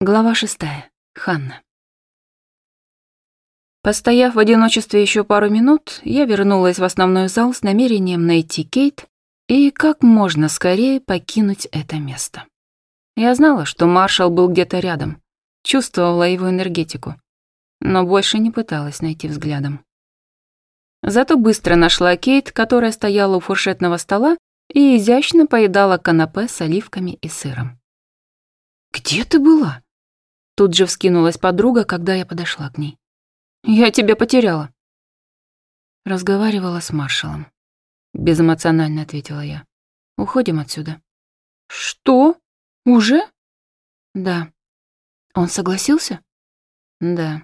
Глава шестая. Ханна. Постояв в одиночестве еще пару минут, я вернулась в основной зал с намерением найти Кейт и как можно скорее покинуть это место. Я знала, что маршал был где-то рядом, чувствовала его энергетику, но больше не пыталась найти взглядом. Зато быстро нашла Кейт, которая стояла у фуршетного стола и изящно поедала канапе с оливками и сыром. «Где ты была?» Тут же вскинулась подруга, когда я подошла к ней. «Я тебя потеряла». Разговаривала с маршалом. Безэмоционально ответила я. «Уходим отсюда». «Что? Уже?» «Да». «Он согласился?» «Да».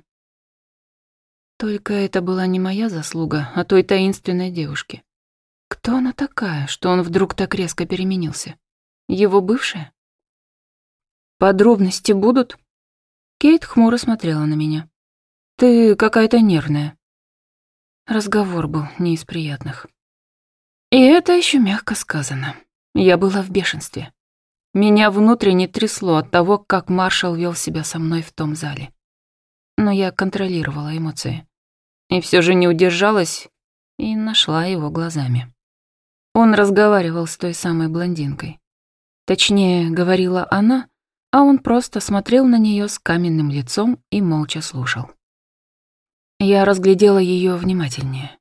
Только это была не моя заслуга, а той таинственной девушки. Кто она такая, что он вдруг так резко переменился? Его бывшая? Подробности будут? Кейт хмуро смотрела на меня. «Ты какая-то нервная». Разговор был не из приятных. И это еще мягко сказано. Я была в бешенстве. Меня внутренне трясло от того, как маршал вел себя со мной в том зале. Но я контролировала эмоции. И все же не удержалась и нашла его глазами. Он разговаривал с той самой блондинкой. Точнее, говорила она, а он просто смотрел на нее с каменным лицом и молча слушал. Я разглядела ее внимательнее.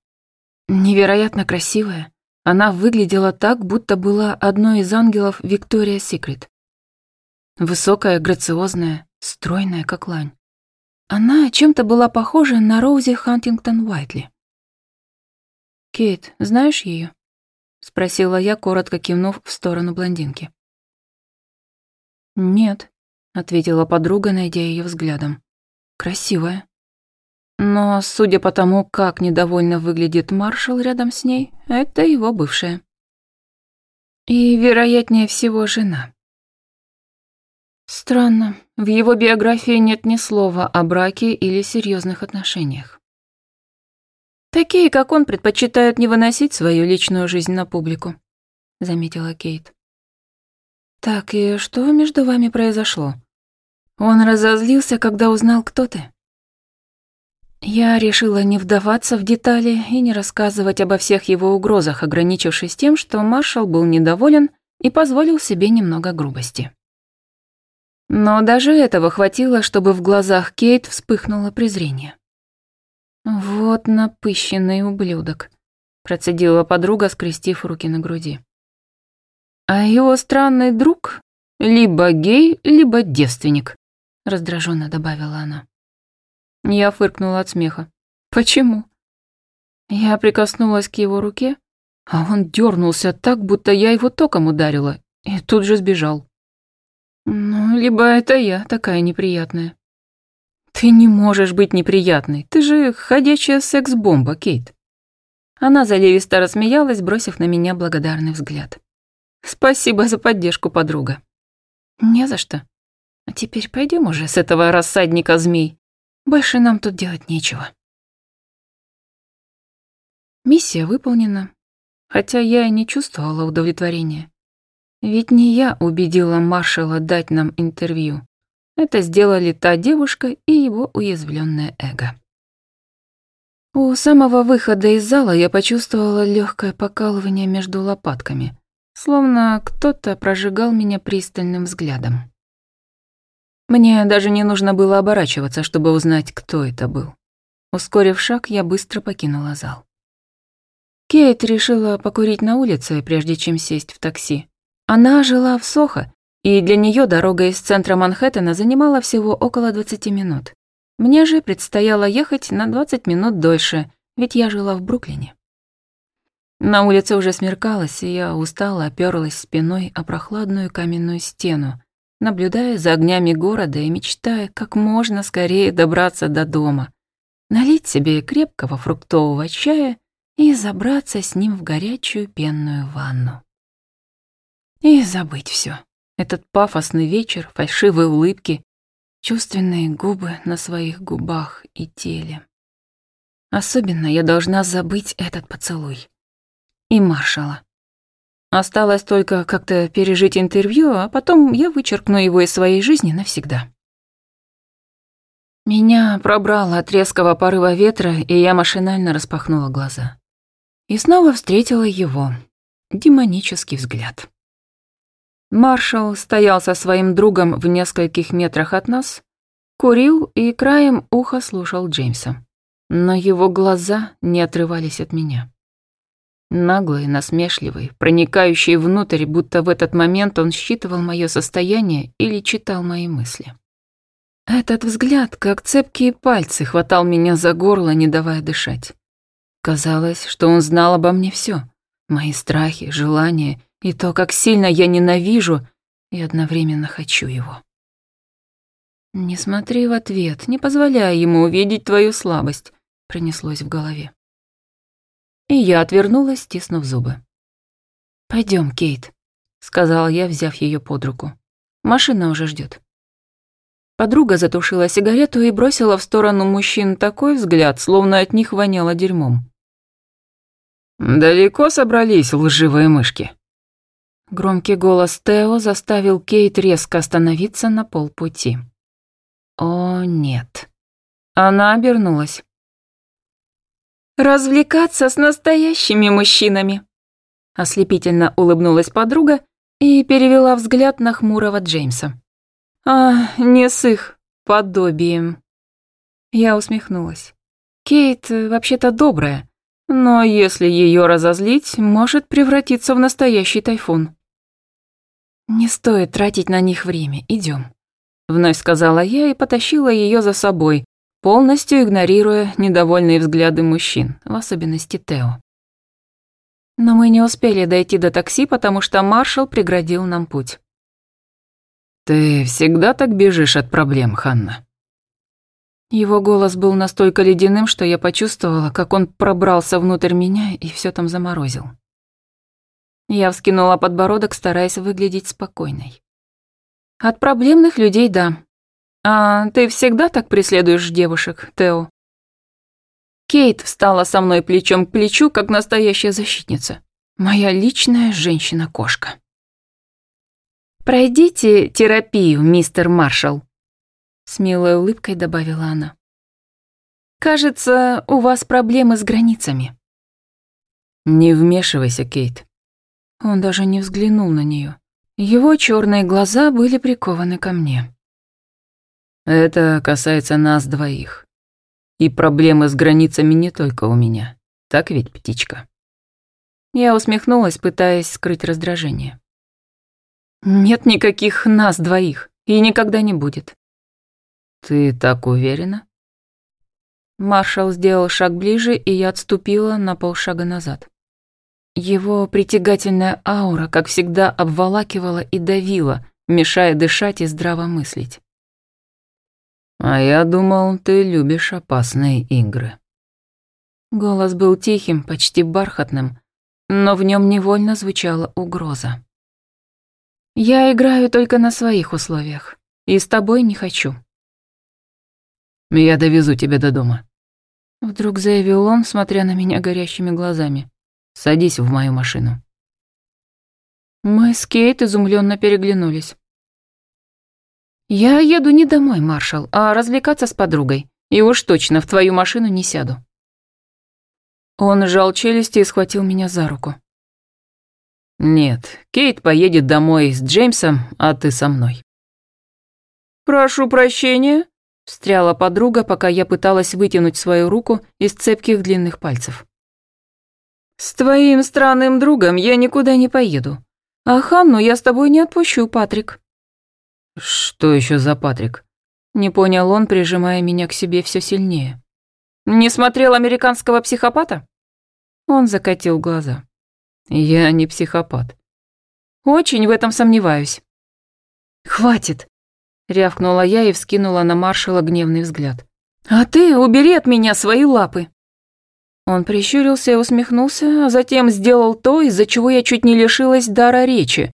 Невероятно красивая, она выглядела так, будто была одной из ангелов Виктория Секрет. Высокая, грациозная, стройная, как лань. Она чем-то была похожа на Роузи Хантингтон Уайтли. «Кейт, знаешь ее? спросила я, коротко кивнув в сторону блондинки. «Нет», — ответила подруга, найдя ее взглядом. «Красивая». Но, судя по тому, как недовольно выглядит маршал рядом с ней, это его бывшая. И, вероятнее всего, жена. Странно, в его биографии нет ни слова о браке или серьезных отношениях. Такие, как он, предпочитают не выносить свою личную жизнь на публику, заметила Кейт. «Так, и что между вами произошло? Он разозлился, когда узнал, кто ты?» Я решила не вдаваться в детали и не рассказывать обо всех его угрозах, ограничившись тем, что маршал был недоволен и позволил себе немного грубости. Но даже этого хватило, чтобы в глазах Кейт вспыхнуло презрение. «Вот напыщенный ублюдок», — процедила подруга, скрестив руки на груди. А его странный друг либо гей, либо девственник, раздраженно добавила она. Я фыркнула от смеха. Почему? Я прикоснулась к его руке, а он дернулся так, будто я его током ударила, и тут же сбежал. Ну, либо это я такая неприятная. Ты не можешь быть неприятной, ты же ходячая секс-бомба, Кейт. Она заливисто рассмеялась, бросив на меня благодарный взгляд. Спасибо за поддержку, подруга. Не за что. А теперь пойдем уже с этого рассадника змей. Больше нам тут делать нечего. Миссия выполнена, хотя я и не чувствовала удовлетворения. Ведь не я убедила маршала дать нам интервью. Это сделали та девушка и его уязвленное эго. У самого выхода из зала я почувствовала легкое покалывание между лопатками словно кто-то прожигал меня пристальным взглядом. Мне даже не нужно было оборачиваться, чтобы узнать, кто это был. Ускорив шаг, я быстро покинула зал. Кейт решила покурить на улице, прежде чем сесть в такси. Она жила в Сохо, и для нее дорога из центра Манхэттена занимала всего около 20 минут. Мне же предстояло ехать на 20 минут дольше, ведь я жила в Бруклине. На улице уже смеркалось, и я устало оперлась спиной о прохладную каменную стену, наблюдая за огнями города и мечтая как можно скорее добраться до дома, налить себе крепкого фруктового чая и забраться с ним в горячую пенную ванну. И забыть все. Этот пафосный вечер, фальшивые улыбки, чувственные губы на своих губах и теле. Особенно я должна забыть этот поцелуй и маршала. Осталось только как-то пережить интервью, а потом я вычеркну его из своей жизни навсегда. Меня пробрало от резкого порыва ветра, и я машинально распахнула глаза. И снова встретила его. Демонический взгляд. Маршал стоял со своим другом в нескольких метрах от нас, курил и краем уха слушал Джеймса. Но его глаза не отрывались от меня. Наглый, насмешливый, проникающий внутрь, будто в этот момент он считывал мое состояние или читал мои мысли. Этот взгляд, как цепкие пальцы, хватал меня за горло, не давая дышать. Казалось, что он знал обо мне все: Мои страхи, желания и то, как сильно я ненавижу и одновременно хочу его. «Не смотри в ответ, не позволяй ему увидеть твою слабость», — пронеслось в голове. И я отвернулась, стиснув зубы. Пойдем, Кейт», — сказала я, взяв ее под руку. «Машина уже ждет. Подруга затушила сигарету и бросила в сторону мужчин такой взгляд, словно от них воняло дерьмом. «Далеко собрались лживые мышки?» Громкий голос Тео заставил Кейт резко остановиться на полпути. О, нет. Она обернулась. «Развлекаться с настоящими мужчинами!» Ослепительно улыбнулась подруга и перевела взгляд на хмурого Джеймса. «А, не с их подобием». Я усмехнулась. Кейт вообще-то добрая, но если ее разозлить, может превратиться в настоящий тайфун. «Не стоит тратить на них время, идем, вновь сказала я и потащила ее за собой, полностью игнорируя недовольные взгляды мужчин, в особенности Тео. Но мы не успели дойти до такси, потому что маршал преградил нам путь. «Ты всегда так бежишь от проблем, Ханна?» Его голос был настолько ледяным, что я почувствовала, как он пробрался внутрь меня и все там заморозил. Я вскинула подбородок, стараясь выглядеть спокойной. «От проблемных людей, да. «А ты всегда так преследуешь девушек, Тео?» Кейт встала со мной плечом к плечу, как настоящая защитница. Моя личная женщина-кошка. «Пройдите терапию, мистер Маршалл», — с милой улыбкой добавила она. «Кажется, у вас проблемы с границами». «Не вмешивайся, Кейт». Он даже не взглянул на нее. Его черные глаза были прикованы ко мне. Это касается нас двоих. И проблемы с границами не только у меня. Так ведь, птичка?» Я усмехнулась, пытаясь скрыть раздражение. «Нет никаких нас двоих, и никогда не будет». «Ты так уверена?» Маршал сделал шаг ближе, и я отступила на полшага назад. Его притягательная аура, как всегда, обволакивала и давила, мешая дышать и здраво мыслить. А я думал, ты любишь опасные игры. Голос был тихим, почти бархатным, но в нем невольно звучала угроза. Я играю только на своих условиях, и с тобой не хочу. Я довезу тебя до дома. Вдруг заявил он, смотря на меня горящими глазами. Садись в мою машину. Мы с Кейт изумленно переглянулись. «Я еду не домой, маршал, а развлекаться с подругой. И уж точно в твою машину не сяду». Он сжал челюсти и схватил меня за руку. «Нет, Кейт поедет домой с Джеймсом, а ты со мной». «Прошу прощения», — встряла подруга, пока я пыталась вытянуть свою руку из цепких длинных пальцев. «С твоим странным другом я никуда не поеду. А Ханну я с тобой не отпущу, Патрик». «Что еще за Патрик?» Не понял он, прижимая меня к себе все сильнее. «Не смотрел американского психопата?» Он закатил глаза. «Я не психопат». «Очень в этом сомневаюсь». «Хватит!» — рявкнула я и вскинула на маршала гневный взгляд. «А ты убери от меня свои лапы!» Он прищурился и усмехнулся, а затем сделал то, из-за чего я чуть не лишилась дара речи.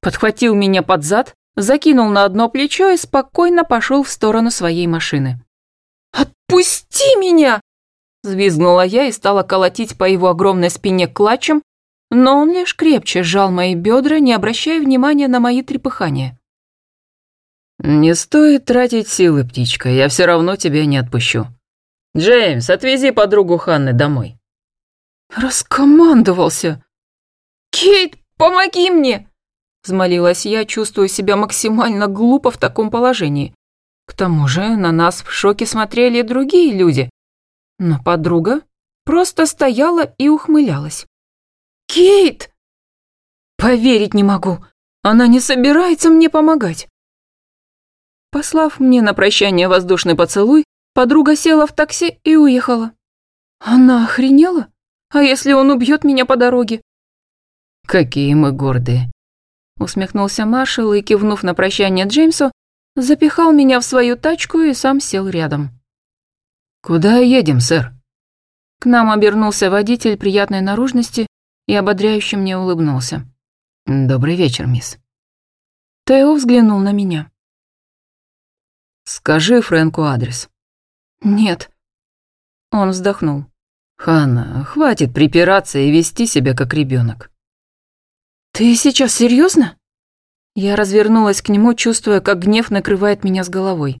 Подхватил меня под зад, закинул на одно плечо и спокойно пошел в сторону своей машины. «Отпусти меня!» Взвизгнула я и стала колотить по его огромной спине клатчем, но он лишь крепче сжал мои бедра, не обращая внимания на мои трепыхания. «Не стоит тратить силы, птичка, я все равно тебя не отпущу. Джеймс, отвези подругу Ханны домой». Раскомандовался. «Кейт, помоги мне!» Взмолилась я, чувствуя себя максимально глупо в таком положении. К тому же на нас в шоке смотрели другие люди. Но подруга просто стояла и ухмылялась. «Кейт!» «Поверить не могу. Она не собирается мне помогать». Послав мне на прощание воздушный поцелуй, подруга села в такси и уехала. Она охренела? А если он убьет меня по дороге? Какие мы гордые. Усмехнулся маршал и, кивнув на прощание Джеймсу, запихал меня в свою тачку и сам сел рядом. «Куда едем, сэр?» К нам обернулся водитель приятной наружности и ободряюще мне улыбнулся. «Добрый вечер, мисс». Тео взглянул на меня. «Скажи Фрэнку адрес». «Нет». Он вздохнул. «Ханна, хватит припираться и вести себя как ребенок. «Ты сейчас серьезно? Я развернулась к нему, чувствуя, как гнев накрывает меня с головой.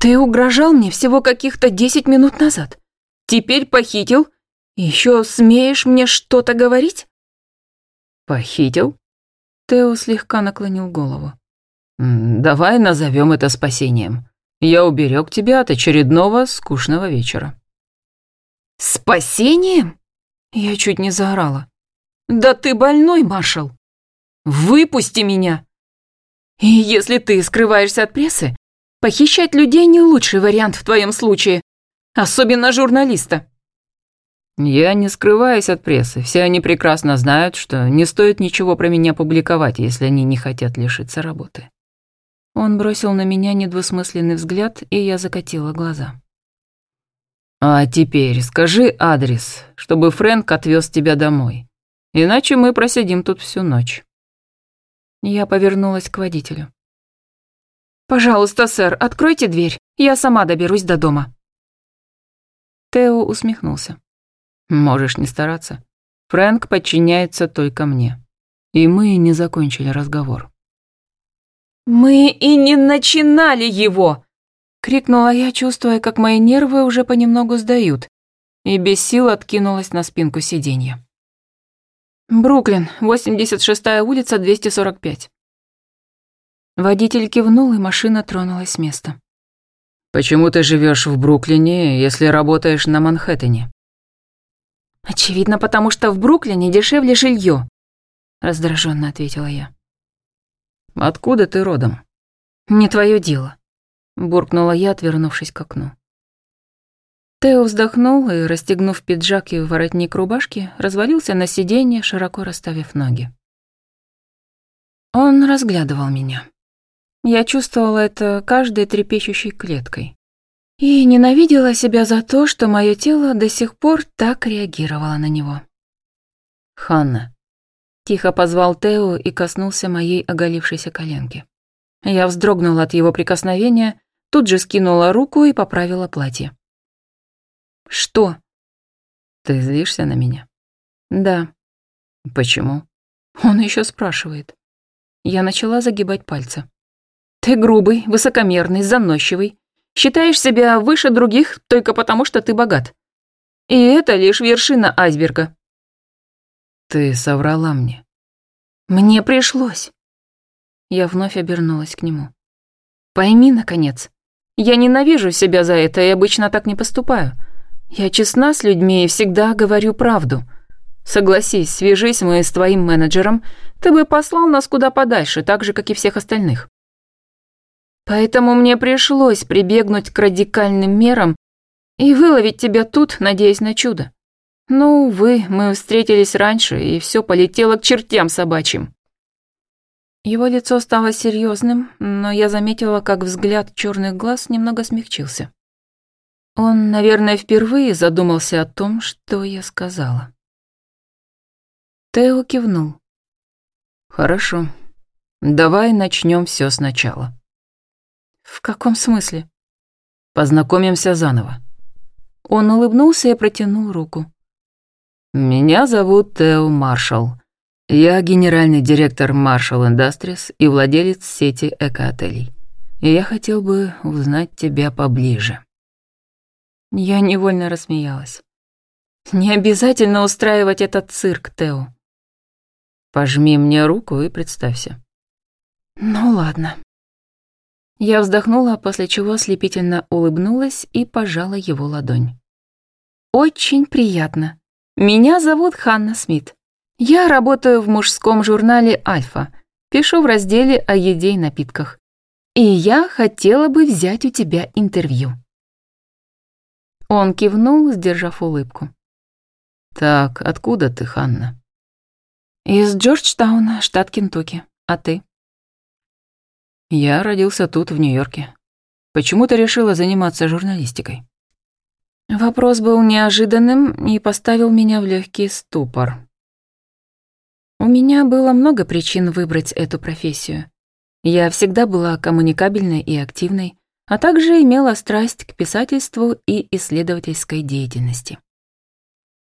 «Ты угрожал мне всего каких-то десять минут назад. Теперь похитил? Еще смеешь мне что-то говорить?» «Похитил?» Тео слегка наклонил голову. «Давай назовем это спасением. Я уберег тебя от очередного скучного вечера». «Спасением?» Я чуть не заорала. «Да ты больной, маршал! Выпусти меня! И если ты скрываешься от прессы, похищать людей не лучший вариант в твоем случае, особенно журналиста». «Я не скрываюсь от прессы. Все они прекрасно знают, что не стоит ничего про меня публиковать, если они не хотят лишиться работы». Он бросил на меня недвусмысленный взгляд, и я закатила глаза. «А теперь скажи адрес, чтобы Фрэнк отвез тебя домой. Иначе мы просидим тут всю ночь». Я повернулась к водителю. «Пожалуйста, сэр, откройте дверь, я сама доберусь до дома». Тео усмехнулся. Можешь не стараться. Фрэнк подчиняется только мне. И мы не закончили разговор. «Мы и не начинали его!» Крикнула я, чувствуя, как мои нервы уже понемногу сдают, и без сил откинулась на спинку сиденья. «Бруклин, 86-я улица, 245». Водитель кивнул, и машина тронулась с места. «Почему ты живешь в Бруклине, если работаешь на Манхэттене?» «Очевидно, потому что в Бруклине дешевле жилье», — раздраженно ответила я. «Откуда ты родом?» «Не твое дело», — буркнула я, отвернувшись к окну. Тео вздохнул и, расстегнув пиджак и воротник рубашки, развалился на сиденье, широко расставив ноги. Он разглядывал меня. Я чувствовала это каждой трепещущей клеткой и ненавидела себя за то, что мое тело до сих пор так реагировало на него. «Ханна», — тихо позвал Тео и коснулся моей оголившейся коленки. Я вздрогнула от его прикосновения, тут же скинула руку и поправила платье. «Что?» «Ты злишься на меня?» «Да». «Почему?» Он еще спрашивает. Я начала загибать пальцы. «Ты грубый, высокомерный, заносчивый, Считаешь себя выше других только потому, что ты богат. И это лишь вершина айсберга. Ты соврала мне. Мне пришлось. Я вновь обернулась к нему. Пойми, наконец, я ненавижу себя за это и обычно так не поступаю. Я честна с людьми и всегда говорю правду. Согласись, свяжись мы с твоим менеджером, ты бы послал нас куда подальше, так же, как и всех остальных. Поэтому мне пришлось прибегнуть к радикальным мерам и выловить тебя тут, надеясь на чудо. Но, увы, мы встретились раньше, и все полетело к чертям собачьим. Его лицо стало серьезным, но я заметила, как взгляд черных глаз немного смягчился. Он, наверное, впервые задумался о том, что я сказала. Тео кивнул. «Хорошо. Давай начнем все сначала». «В каком смысле?» «Познакомимся заново». Он улыбнулся и протянул руку. «Меня зовут Тео Маршалл. Я генеральный директор Marshall Industries и владелец сети эко-отелей. и я хотел бы узнать тебя поближе». Я невольно рассмеялась. «Не обязательно устраивать этот цирк, Тео». «Пожми мне руку и представься». «Ну ладно». Я вздохнула, после чего ослепительно улыбнулась и пожала его ладонь. «Очень приятно. Меня зовут Ханна Смит. Я работаю в мужском журнале «Альфа», пишу в разделе о еде и напитках. И я хотела бы взять у тебя интервью». Он кивнул, сдержав улыбку. «Так, откуда ты, Ханна?» «Из Джорджтауна, штат Кентукки. А ты?» Я родился тут, в Нью-Йорке. Почему ты решила заниматься журналистикой? Вопрос был неожиданным и поставил меня в легкий ступор. У меня было много причин выбрать эту профессию. Я всегда была коммуникабельной и активной, а также имела страсть к писательству и исследовательской деятельности.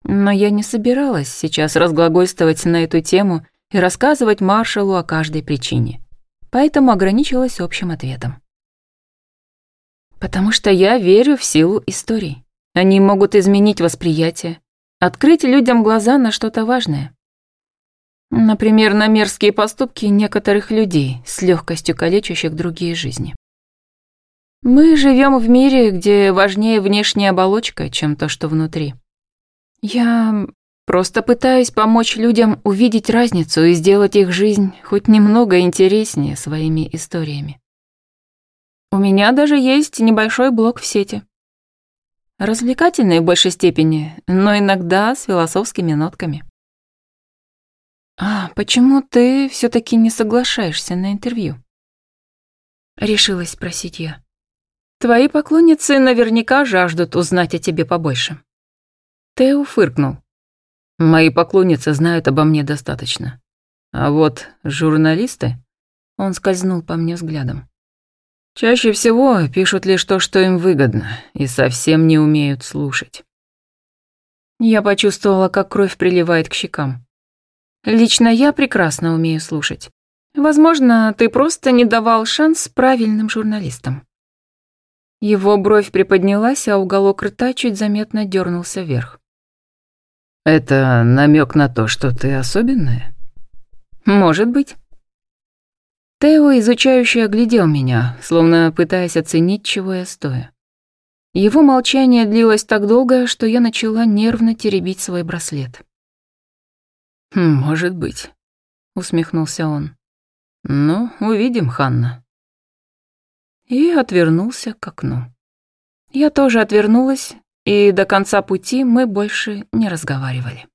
Но я не собиралась сейчас разглагольствовать на эту тему и рассказывать маршалу о каждой причине поэтому ограничилась общим ответом. Потому что я верю в силу историй. Они могут изменить восприятие, открыть людям глаза на что-то важное. Например, на мерзкие поступки некоторых людей, с легкостью калечащих другие жизни. Мы живем в мире, где важнее внешняя оболочка, чем то, что внутри. Я Просто пытаюсь помочь людям увидеть разницу и сделать их жизнь хоть немного интереснее своими историями. У меня даже есть небольшой блог в сети. Развлекательный в большей степени, но иногда с философскими нотками. «А почему ты все таки не соглашаешься на интервью?» Решилась спросить я. «Твои поклонницы наверняка жаждут узнать о тебе побольше». Тео фыркнул. Мои поклонницы знают обо мне достаточно. А вот журналисты... Он скользнул по мне взглядом. Чаще всего пишут лишь то, что им выгодно, и совсем не умеют слушать. Я почувствовала, как кровь приливает к щекам. Лично я прекрасно умею слушать. Возможно, ты просто не давал шанс правильным журналистам. Его бровь приподнялась, а уголок рта чуть заметно дернулся вверх. Это намек на то, что ты особенная? Может быть. Тео, изучающий, оглядел меня, словно пытаясь оценить, чего я стою. Его молчание длилось так долго, что я начала нервно теребить свой браслет. «Хм, «Может быть», — усмехнулся он. «Ну, увидим, Ханна». И отвернулся к окну. Я тоже отвернулась, и до конца пути мы больше не разговаривали.